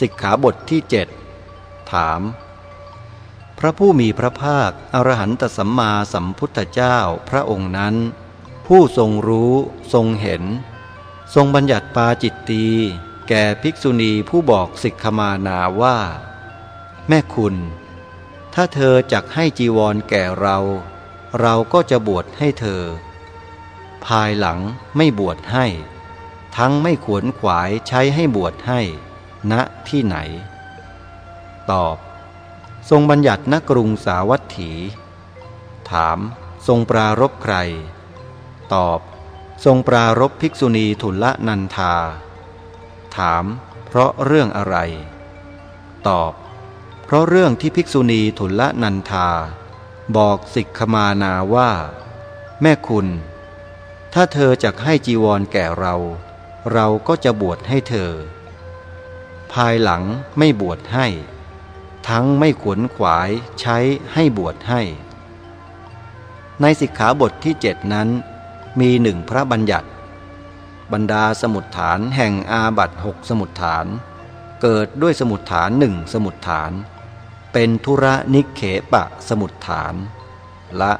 สิกขาบทที่เจ็ดถาม พระผู้มีพระภาค อรหันตสัมมาสัมพุทธเจ้าพระองค์นั้น ผู้ทรงรู้ทรงเห็น ทรงบัญญัติปาจิตตีแก่ภิกษุณีผู้บอกสิกขมานาว่า แม่คุณ ถ้าเธอจักให้จีวรแก่เรา เราก็จะบวชให้เธอ ภายหลังไม่บวชให้ ทั้งไม่ขวนขวายใช้ให้บวชให้ ณที่ไหน ตอบ ทรงบัญญัติณกรุงสาวัตถี ถาม ทรงปรารบใคร ตอบ ทรงปรารบภิกษุณีทุลนันธา ถาม เพราะเรื่องอะไร ตอบ เพราะเรื่องที่ภิกษุณีทุลนันธา บอกสิกขมานาว่า แม่คุณ ถ้าเธอจะให้จีวรแก่เรา เราก็จะบวชให้เธอ ภายหลังไม่บวชให้ ทั้งไม่ขวนขวายใช้ให้บวชให้ ในสิกขาบทที่เจ็ดนั้น มีหนึ่งพระบัญญัติ บรรดาสมุดฐานแห่งอาบัตหกสมุดฐาน เกิดด้วยสมุดฐานหนึ่งสมุดฐาน เป็นธุระนิเคปะสมุดฐาน ละ